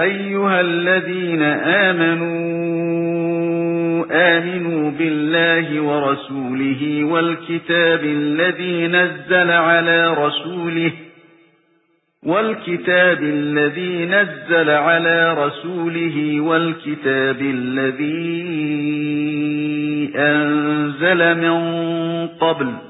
أيها الذين آمنوا آمنوا بالله ورسوله والكتاب الذي نزل على رسوله والكتاب الذي نزل على رسوله والكتاب الذي أنزل من قبل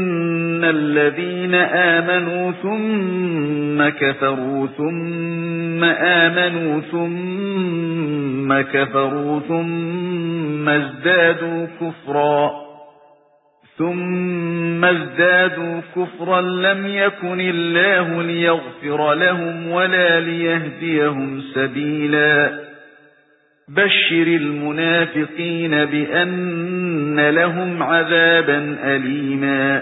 الذين آمنوا ثم كفروا ثم آمنوا ثم كفروا ثم ازدادوا كفرا ثم ازدادوا كفرا لم يكن الله ليغفر لهم ولا ليهديهم سبيلا بشر المنافقين بأن لهم عذابا أليما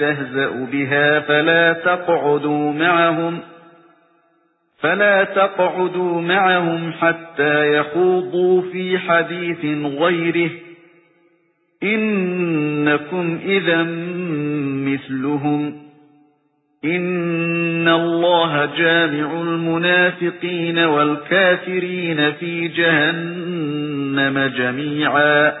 ويستهزأ بها فلا تقعدوا معهم فلا تقعدوا معهم حتى يخوضوا في حديث غيره إنكم إذا مثلهم إن الله جامع المنافقين والكافرين في جهنم جميعا